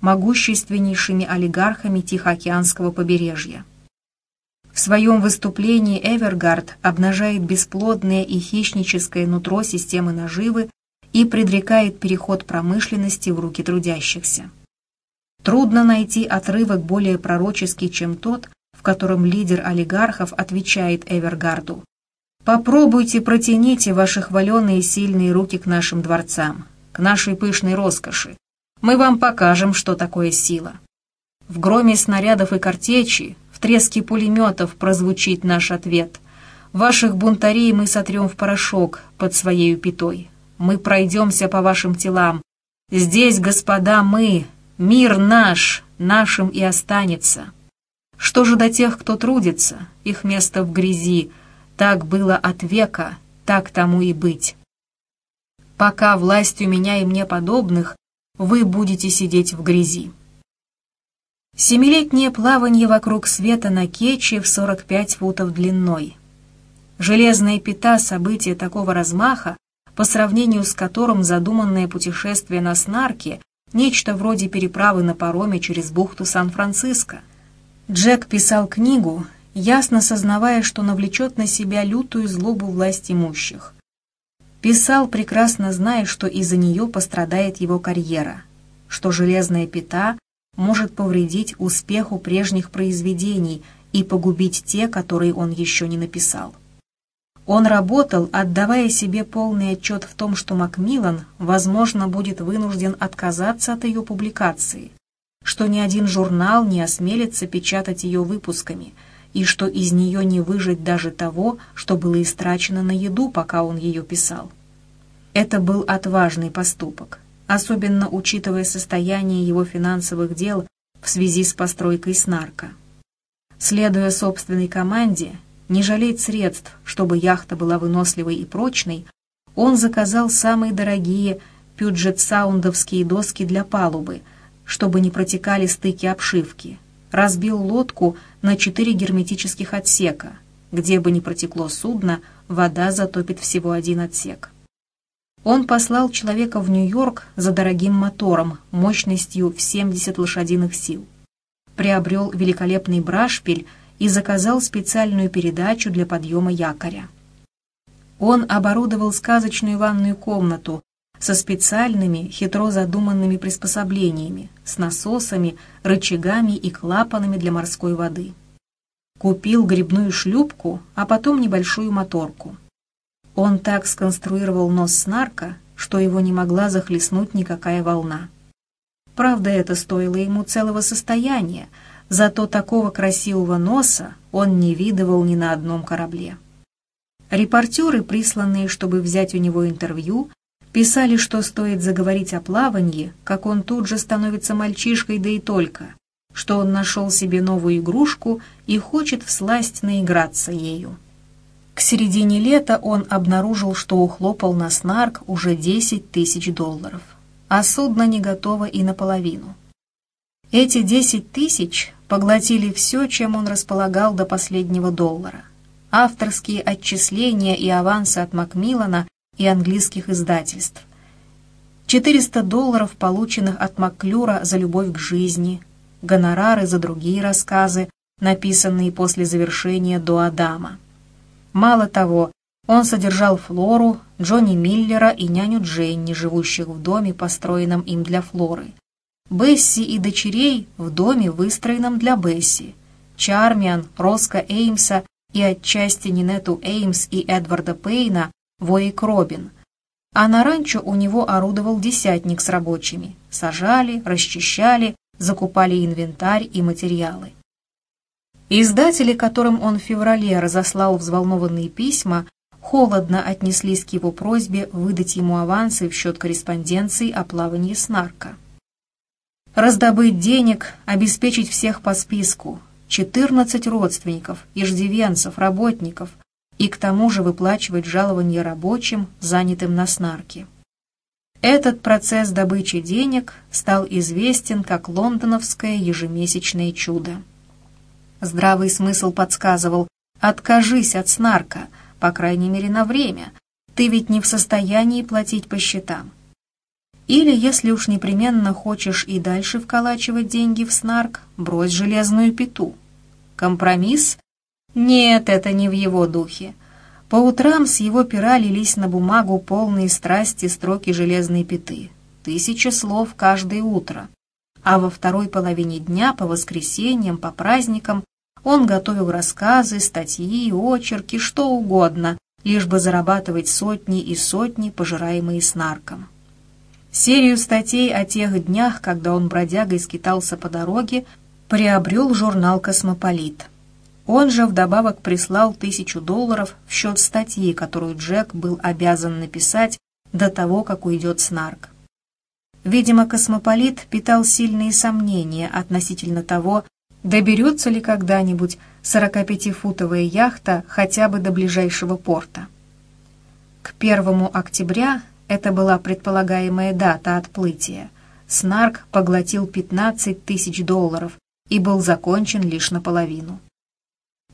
могущественнейшими олигархами Тихоокеанского побережья. В своем выступлении Эвергард обнажает бесплодное и хищническое нутро системы наживы и предрекает переход промышленности в руки трудящихся. Трудно найти отрывок более пророческий, чем тот, в котором лидер олигархов отвечает Эвергарду. «Попробуйте протяните ваши хваленые сильные руки к нашим дворцам, к нашей пышной роскоши. Мы вам покажем, что такое сила». В громе снарядов и картечи, треске пулеметов прозвучит наш ответ. Ваших бунтарей мы сотрем в порошок под своей пятой. Мы пройдемся по вашим телам. Здесь, господа, мы, мир наш, нашим и останется». Что же до тех, кто трудится, их место в грязи, так было от века, так тому и быть. Пока власть у меня и мне подобных, вы будете сидеть в грязи. Семилетнее плавание вокруг света на кече в 45 футов длиной. Железная пята — событие такого размаха, по сравнению с которым задуманное путешествие на снарке — нечто вроде переправы на пароме через бухту Сан-Франциско — Джек писал книгу, ясно сознавая, что навлечет на себя лютую злобу власть имущих. Писал, прекрасно зная, что из-за нее пострадает его карьера, что железная пята может повредить успеху прежних произведений и погубить те, которые он еще не написал. Он работал, отдавая себе полный отчет в том, что Макмиллан, возможно, будет вынужден отказаться от ее публикации, что ни один журнал не осмелится печатать ее выпусками, и что из нее не выжить даже того, что было истрачено на еду, пока он ее писал. Это был отважный поступок, особенно учитывая состояние его финансовых дел в связи с постройкой снарка. Следуя собственной команде, не жалеть средств, чтобы яхта была выносливой и прочной, он заказал самые дорогие пюджет-саундовские доски для палубы – чтобы не протекали стыки обшивки. Разбил лодку на четыре герметических отсека. Где бы ни протекло судно, вода затопит всего один отсек. Он послал человека в Нью-Йорк за дорогим мотором мощностью в 70 лошадиных сил. Приобрел великолепный брашпиль и заказал специальную передачу для подъема якоря. Он оборудовал сказочную ванную комнату со специальными, хитро задуманными приспособлениями, с насосами, рычагами и клапанами для морской воды. Купил грибную шлюпку, а потом небольшую моторку. Он так сконструировал нос снарка, что его не могла захлестнуть никакая волна. Правда, это стоило ему целого состояния, зато такого красивого носа он не видывал ни на одном корабле. Репортеры, присланные, чтобы взять у него интервью, писали, что стоит заговорить о плавании, как он тут же становится мальчишкой, да и только, что он нашел себе новую игрушку и хочет всласть наиграться ею. К середине лета он обнаружил, что ухлопал на снарк уже 10 тысяч долларов, а судно не готово и наполовину. Эти 10 тысяч поглотили все, чем он располагал до последнего доллара. Авторские отчисления и авансы от Макмиллана и английских издательств. 400 долларов, полученных от Макклюра за любовь к жизни, гонорары за другие рассказы, написанные после завершения до Адама. Мало того, он содержал Флору, Джонни Миллера и няню Дженни, живущих в доме, построенном им для Флоры. Бесси и дочерей в доме, выстроенном для Бесси. Чармиан, Роско Эймса и отчасти Нинету Эймс и Эдварда Пейна в Уэйк Робин. А на ранчо у него орудовал десятник с рабочими. Сажали, расчищали, закупали инвентарь и материалы. Издатели, которым он в феврале разослал взволнованные письма, холодно отнеслись к его просьбе выдать ему авансы в счет корреспонденции о плавании снарка. Раздобыть денег, обеспечить всех по списку, 14 родственников, иждивенцев, работников, и к тому же выплачивать жалования рабочим, занятым на снарке. Этот процесс добычи денег стал известен как лондоновское ежемесячное чудо. Здравый смысл подсказывал «откажись от снарка, по крайней мере на время, ты ведь не в состоянии платить по счетам». Или, если уж непременно хочешь и дальше вколачивать деньги в снарк, брось железную пету. Компромисс? Нет, это не в его духе. По утрам с его пера лились на бумагу полные страсти строки железной пяты. Тысяча слов каждое утро. А во второй половине дня, по воскресеньям, по праздникам, он готовил рассказы, статьи, очерки, что угодно, лишь бы зарабатывать сотни и сотни, пожираемые снарком. Серию статей о тех днях, когда он бродягой скитался по дороге, приобрел журнал «Космополит». Он же вдобавок прислал тысячу долларов в счет статьи, которую Джек был обязан написать до того, как уйдет Снарк. Видимо, космополит питал сильные сомнения относительно того, доберется ли когда-нибудь 45-футовая яхта хотя бы до ближайшего порта. К 1 октября, это была предполагаемая дата отплытия, Снарк поглотил 15 тысяч долларов и был закончен лишь наполовину.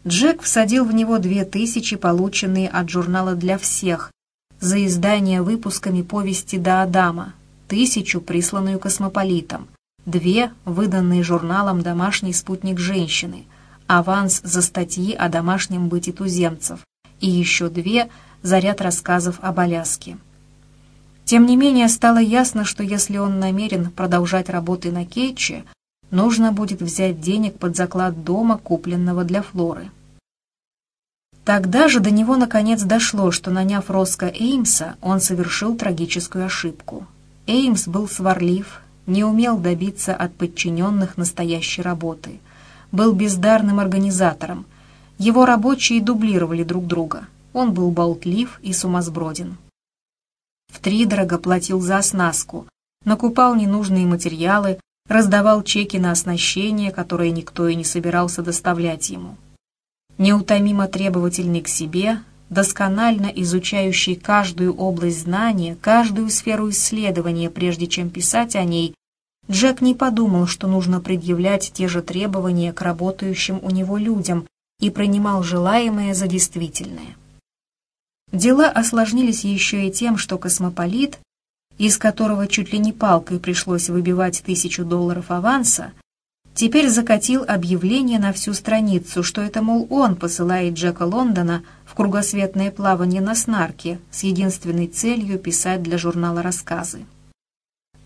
Джек всадил в него две тысячи, полученные от журнала «Для всех», за издание выпусками повести до Адама, тысячу, присланную космополитом, две, выданные журналом «Домашний спутник женщины», аванс за статьи о домашнем быте туземцев и еще две за ряд рассказов об Аляске. Тем не менее, стало ясно, что если он намерен продолжать работы на Кейче, нужно будет взять денег под заклад дома, купленного для Флоры. Тогда же до него наконец дошло, что, наняв Роско Эймса, он совершил трагическую ошибку. Эймс был сварлив, не умел добиться от подчиненных настоящей работы, был бездарным организатором. Его рабочие дублировали друг друга. Он был болтлив и сумасброден. Втридорого платил за оснастку, накупал ненужные материалы, раздавал чеки на оснащение, которое никто и не собирался доставлять ему. Неутомимо требовательный к себе, досконально изучающий каждую область знания, каждую сферу исследования, прежде чем писать о ней, Джек не подумал, что нужно предъявлять те же требования к работающим у него людям и принимал желаемое за действительное. Дела осложнились еще и тем, что космополит, из которого чуть ли не палкой пришлось выбивать тысячу долларов аванса, теперь закатил объявление на всю страницу, что это, мол, он посылает Джека Лондона кругосветное плавание на снарке с единственной целью писать для журнала рассказы.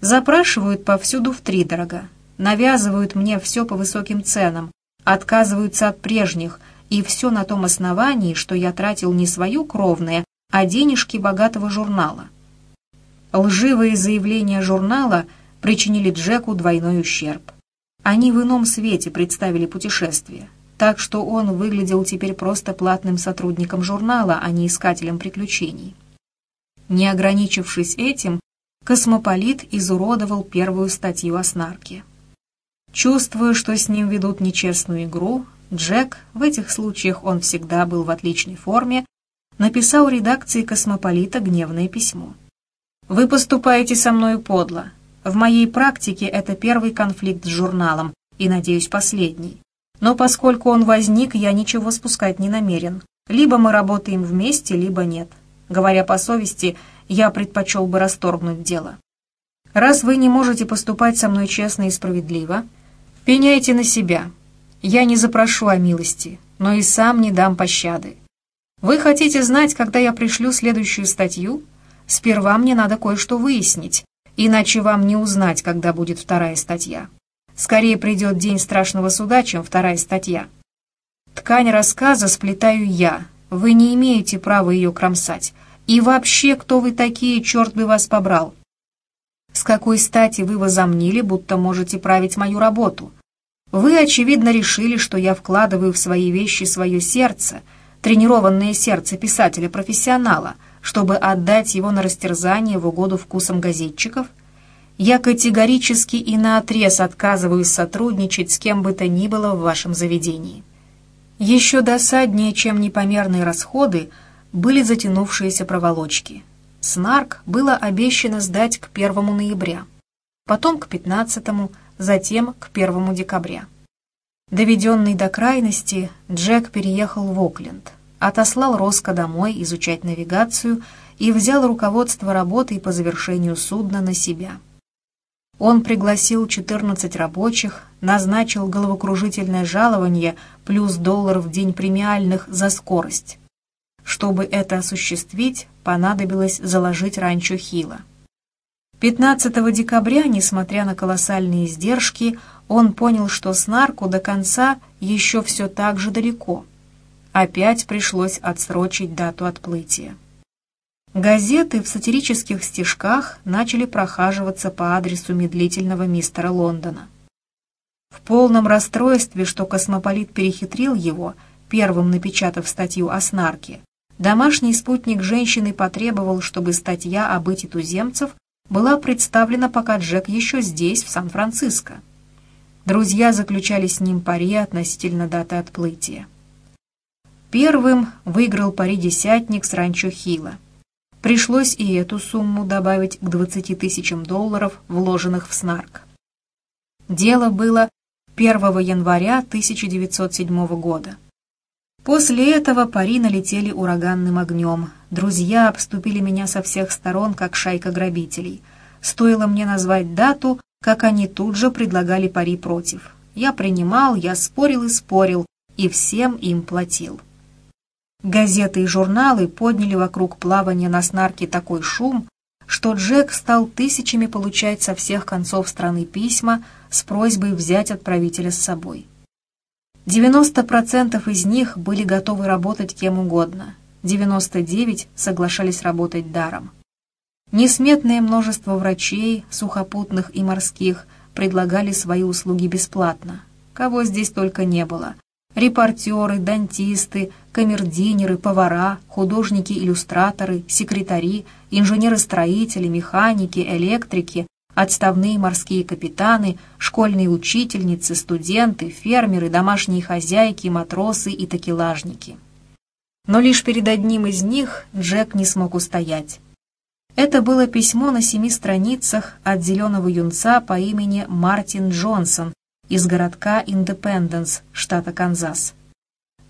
Запрашивают повсюду втридорога, навязывают мне все по высоким ценам, отказываются от прежних, и все на том основании, что я тратил не свою кровное, а денежки богатого журнала. Лживые заявления журнала причинили Джеку двойной ущерб. Они в ином свете представили путешествие, так что он выглядел теперь просто платным сотрудником журнала, а не искателем приключений. Не ограничившись этим, космополит изуродовал первую статью о снарке. Чувствуя, что с ним ведут нечестную игру, Джек, в этих случаях он всегда был в отличной форме, написал редакции «Космополита» гневное письмо. «Вы поступаете со мной подло. В моей практике это первый конфликт с журналом, и, надеюсь, последний. Но поскольку он возник, я ничего спускать не намерен. Либо мы работаем вместе, либо нет. Говоря по совести, я предпочел бы расторгнуть дело. Раз вы не можете поступать со мной честно и справедливо, пеняйте на себя. Я не запрошу о милости, но и сам не дам пощады. Вы хотите знать, когда я пришлю следующую статью? Сперва мне надо кое-что выяснить, Иначе вам не узнать, когда будет вторая статья. Скорее придет день страшного суда, чем вторая статья. Ткань рассказа сплетаю я. Вы не имеете права ее кромсать. И вообще, кто вы такие, черт бы вас побрал? С какой стати вы возомнили, будто можете править мою работу? Вы, очевидно, решили, что я вкладываю в свои вещи свое сердце, тренированное сердце писателя-профессионала — чтобы отдать его на растерзание в угоду вкусам газетчиков? Я категорически и наотрез отказываюсь сотрудничать с кем бы то ни было в вашем заведении. Еще досаднее, чем непомерные расходы, были затянувшиеся проволочки. Снарк было обещано сдать к 1 ноября, потом к 15, затем к 1 декабря. Доведенный до крайности, Джек переехал в Окленд отослал Роско домой изучать навигацию и взял руководство работой по завершению судна на себя. Он пригласил 14 рабочих, назначил головокружительное жалование плюс доллар в день премиальных за скорость. Чтобы это осуществить, понадобилось заложить ранчо Хила. 15 декабря, несмотря на колоссальные издержки, он понял, что с нарку до конца еще все так же далеко – Опять пришлось отсрочить дату отплытия. Газеты в сатирических стишках начали прохаживаться по адресу медлительного мистера Лондона. В полном расстройстве, что космополит перехитрил его, первым напечатав статью о снарке, домашний спутник женщины потребовал, чтобы статья о быте туземцев была представлена, пока Джек еще здесь, в Сан-Франциско. Друзья заключали с ним пари относительно даты отплытия. Первым выиграл пари десятник с ранчо Хила. Пришлось и эту сумму добавить к 20 тысячам долларов, вложенных в снарк. Дело было 1 января 1907 года. После этого пари налетели ураганным огнем. Друзья обступили меня со всех сторон, как шайка грабителей. Стоило мне назвать дату, как они тут же предлагали пари против. Я принимал, я спорил и спорил, и всем им платил. Газеты и журналы подняли вокруг плавания на снарке такой шум, что Джек стал тысячами получать со всех концов страны письма с просьбой взять отправителя с собой. 90% из них были готовы работать кем угодно, 99% соглашались работать даром. Несметное множество врачей, сухопутных и морских, предлагали свои услуги бесплатно. Кого здесь только не было – Репортеры, дантисты, камердинеры, повара, художники-иллюстраторы, секретари, инженеры-строители, механики, электрики, отставные морские капитаны, школьные учительницы, студенты, фермеры, домашние хозяйки, матросы и такелажники. Но лишь перед одним из них Джек не смог устоять. Это было письмо на семи страницах от зеленого юнца по имени Мартин Джонсон, из городка Индепенденс, штата Канзас.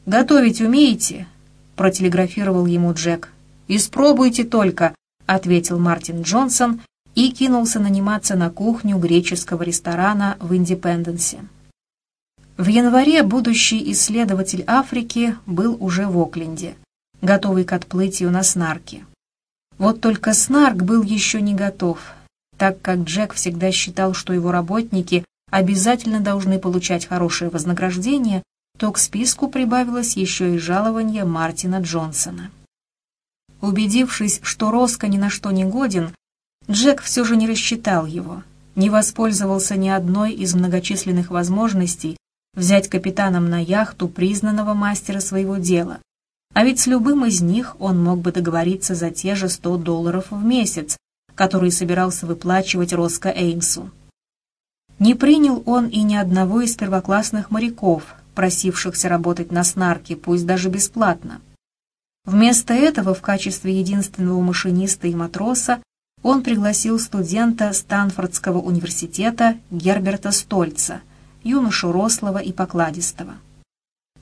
«Готовить умеете?» — протелеграфировал ему Джек. «Испробуйте только», — ответил Мартин Джонсон и кинулся наниматься на кухню греческого ресторана в Индепенденсе. В январе будущий исследователь Африки был уже в Окленде, готовый к отплытию на снарке. Вот только снарк был еще не готов, так как Джек всегда считал, что его работники обязательно должны получать хорошее вознаграждение, то к списку прибавилось еще и жалование Мартина Джонсона. Убедившись, что Роско ни на что не годен, Джек все же не рассчитал его, не воспользовался ни одной из многочисленных возможностей взять капитаном на яхту признанного мастера своего дела. А ведь с любым из них он мог бы договориться за те же 100 долларов в месяц, которые собирался выплачивать Роско Эймсу. Не принял он и ни одного из первоклассных моряков, просившихся работать на снарке, пусть даже бесплатно. Вместо этого в качестве единственного машиниста и матроса он пригласил студента Станфордского университета Герберта Стольца, юношу рослого и покладистого.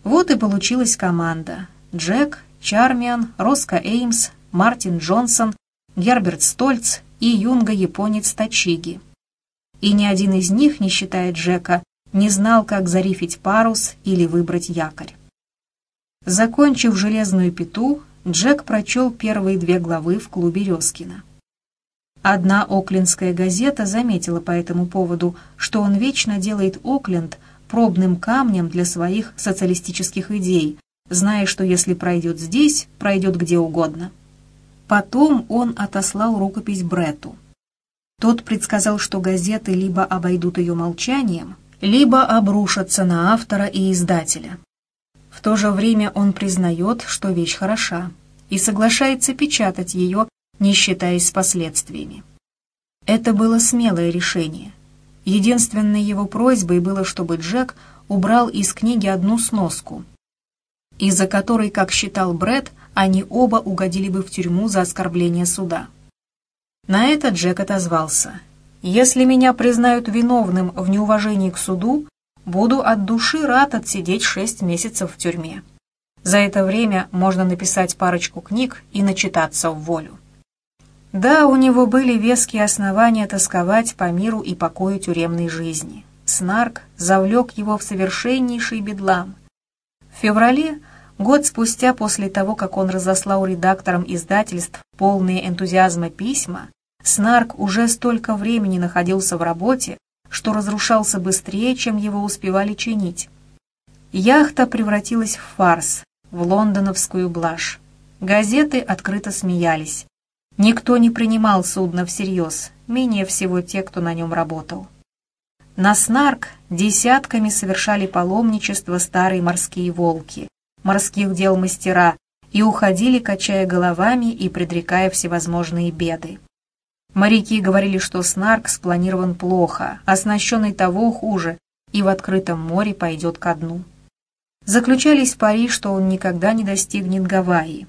Вот и получилась команда. Джек, Чармиан, Роско Эймс, Мартин Джонсон, Герберт Стольц и юнга-японец Тачиги. И ни один из них, не считая Джека, не знал, как зарифить парус или выбрать якорь. Закончив «Железную пету», Джек прочел первые две главы в клубе Резкина. Одна оклендская газета заметила по этому поводу, что он вечно делает Окленд пробным камнем для своих социалистических идей, зная, что если пройдет здесь, пройдет где угодно. Потом он отослал рукопись Бретту. Тот предсказал, что газеты либо обойдут ее молчанием, либо обрушатся на автора и издателя. В то же время он признает, что вещь хороша, и соглашается печатать ее, не считаясь с последствиями. Это было смелое решение. Единственной его просьбой было, чтобы Джек убрал из книги одну сноску, из-за которой, как считал Бред, они оба угодили бы в тюрьму за оскорбление суда. На это Джек отозвался. «Если меня признают виновным в неуважении к суду, буду от души рад отсидеть шесть месяцев в тюрьме. За это время можно написать парочку книг и начитаться в волю». Да, у него были веские основания тосковать по миру и покою тюремной жизни. Снарк завлек его в совершеннейший бедлам. В феврале, год спустя после того, как он разослал редакторам издательств полные энтузиазма письма, Снарк уже столько времени находился в работе, что разрушался быстрее, чем его успевали чинить. Яхта превратилась в фарс, в лондоновскую блажь. Газеты открыто смеялись. Никто не принимал судно всерьез, менее всего те, кто на нем работал. На Снарк десятками совершали паломничество старые морские волки, морских дел мастера, и уходили, качая головами и предрекая всевозможные беды. Моряки говорили, что снарк спланирован плохо, оснащенный того хуже, и в открытом море пойдет ко дну. Заключались пари, что он никогда не достигнет Гавайи.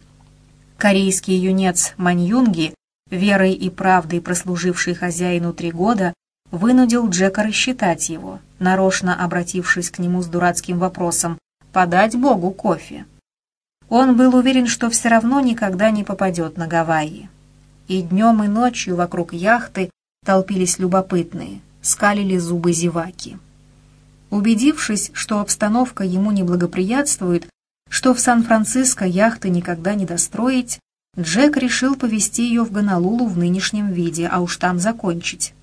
Корейский юнец Маньюнги, верой и правдой прослуживший хозяину три года, вынудил Джека рассчитать его, нарочно обратившись к нему с дурацким вопросом «подать Богу кофе». Он был уверен, что все равно никогда не попадет на Гавайи и днем и ночью вокруг яхты толпились любопытные, скалили зубы зеваки. Убедившись, что обстановка ему не благоприятствует, что в Сан-Франциско яхты никогда не достроить, Джек решил повести ее в Гонолулу в нынешнем виде, а уж там закончить.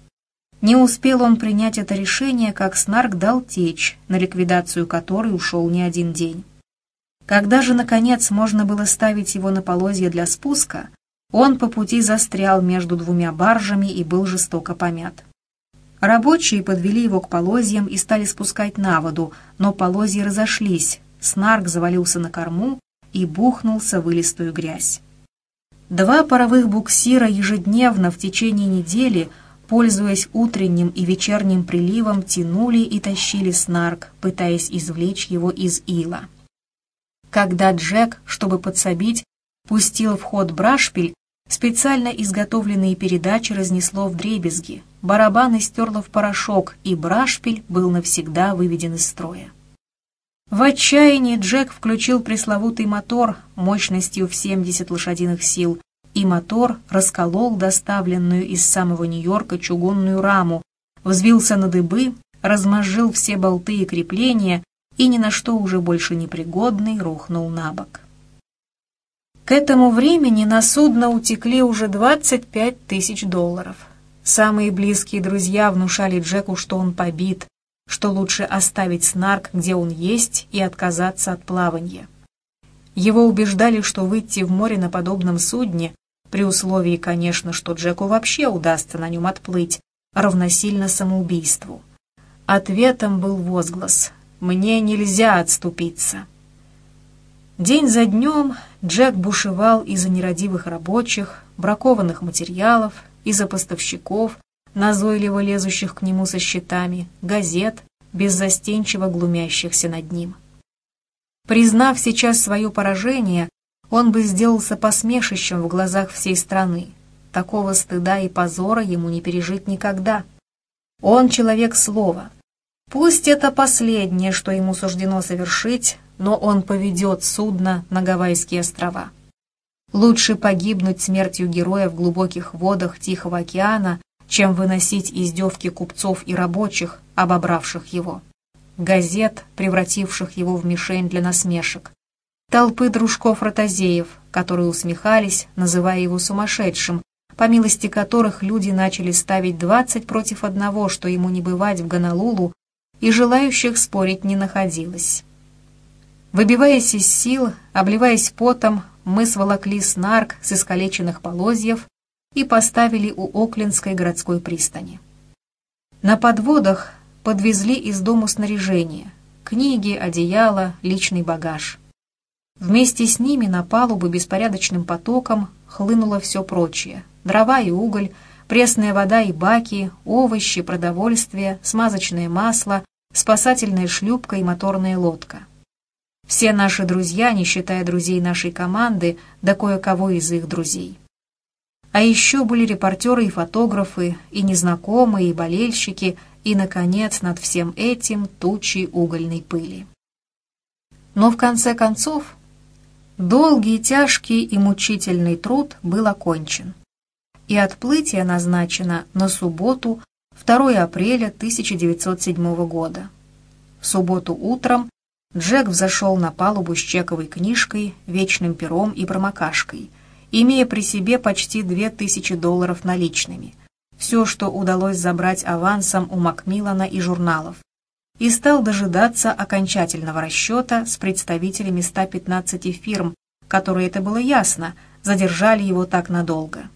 Не успел он принять это решение, как Снарк дал течь, на ликвидацию которой ушел не один день. Когда же, наконец, можно было ставить его на полозья для спуска, он по пути застрял между двумя баржами и был жестоко помят. Рабочие подвели его к полозьям и стали спускать на воду, но полозья разошлись, снарк завалился на корму и бухнулся в илистую грязь. Два паровых буксира ежедневно в течение недели, пользуясь утренним и вечерним приливом, тянули и тащили снарк, пытаясь извлечь его из ила. Когда Джек, чтобы подсобить, пустил в ход брашпиль, специально изготовленные передачи разнесло в дребезги, барабаны стерло в порошок, и брашпиль был навсегда выведен из строя. В отчаянии Джек включил пресловутый мотор мощностью в 70 лошадиных сил, и мотор расколол доставленную из самого Нью-Йорка чугунную раму, взвился на дыбы, размозжил все болты и крепления и ни на что уже больше непригодный рухнул на бок. К этому времени на судно утекли уже 25 тысяч долларов. Самые близкие друзья внушали Джеку, что он побит, что лучше оставить снарк, где он есть, и отказаться от плавания. Его убеждали, что выйти в море на подобном судне, при условии, конечно, что Джеку вообще удастся на нем отплыть, равносильно самоубийству. Ответом был возглас «Мне нельзя отступиться». День за днем Джек бушевал из-за нерадивых рабочих, бракованных материалов, из-за поставщиков, назойливо лезущих к нему со счетами, газет, беззастенчиво глумящихся над ним. Признав сейчас свое поражение, он бы сделался посмешищем в глазах всей страны. Такого стыда и позора ему не пережить никогда. Он человек слова. Пусть это последнее, что ему суждено совершить, но он поведет судно на Гавайские острова. Лучше погибнуть смертью героя в глубоких водах Тихого океана, чем выносить издевки купцов и рабочих, обобравших его. Газет, превративших его в мишень для насмешек. Толпы дружков-ротозеев, которые усмехались, называя его сумасшедшим, по милости которых люди начали ставить двадцать против одного, что ему не бывать в Гонолулу, и желающих спорить не находилось. Выбиваясь из сил, обливаясь потом, мы сволокли снарк с искалеченных полозьев и поставили у Оклендской городской пристани. На подводах подвезли из дому снаряжение, книги, одеяло, личный багаж. Вместе с ними на палубу беспорядочным потоком хлынуло все прочее — дрова и уголь, пресная вода и баки, овощи, продовольствие, смазочное масло, спасательная шлюпка и моторная лодка — все наши друзья, не считая друзей нашей команды, да кое-кого из их друзей. А еще были репортеры и фотографы, и незнакомые, и болельщики, и, наконец, над всем этим тучи угольной пыли. Но в конце концов, долгий, тяжкий и мучительный труд был окончен. И отплытие назначено на субботу, 2 апреля 1907 года. В субботу утром Джек взошел на палубу с чековой книжкой, вечным пером и промокашкой, имея при себе почти две тысячи долларов наличными. Все, что удалось забрать авансом у Макмиллана и журналов. И стал дожидаться окончательного расчета с представителями 115 фирм, которые, это было ясно, задержали его так надолго.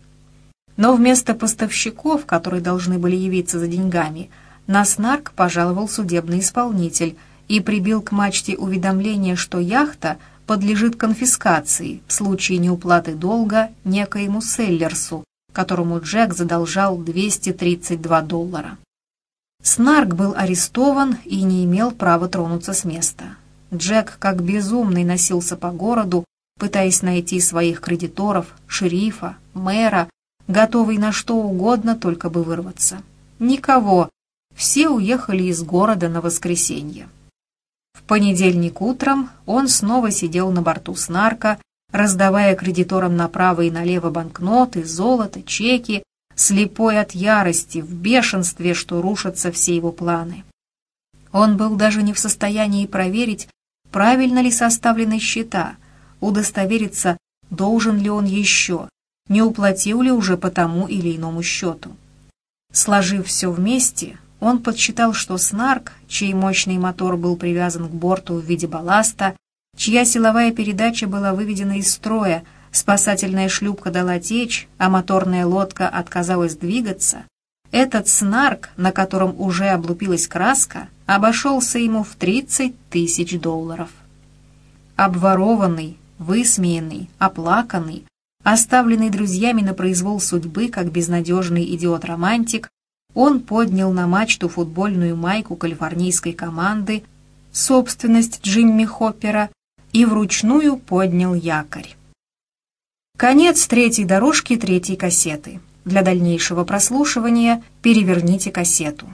Но вместо поставщиков, которые должны были явиться за деньгами, на СНАРК пожаловал судебный исполнитель – и прибил к мачте уведомление, что яхта подлежит конфискации в случае неуплаты долга некоему Селлерсу, которому Джек задолжал 232 доллара. Снарк был арестован и не имел права тронуться с места. Джек как безумный носился по городу, пытаясь найти своих кредиторов, шерифа, мэра, готовый на что угодно, только бы вырваться. Никого. Все уехали из города на воскресенье. В понедельник утром он снова сидел на борту снарка, раздавая кредиторам направо и налево банкноты, золото, чеки, слепой от ярости, в бешенстве, что рушатся все его планы. Он был даже не в состоянии проверить, правильно ли составлены счета, удостовериться, должен ли он еще, не уплатил ли уже по тому или иному счету. Сложив все вместе, он подсчитал, что снарк, чей мощный мотор был привязан к борту в виде балласта, чья силовая передача была выведена из строя, спасательная шлюпка дала течь, а моторная лодка отказалась двигаться, этот снарк, на котором уже облупилась краска, обошелся ему в 30 тысяч долларов. Обворованный, высмеянный, оплаканный, оставленный друзьями на произвол судьбы, как безнадежный идиот-романтик, он поднял на мачту футбольную майку калифорнийской команды, собственность Джимми Хоппера, и вручную поднял якорь. Конец третьей дорожки третьей кассеты. Для дальнейшего прослушивания переверните кассету.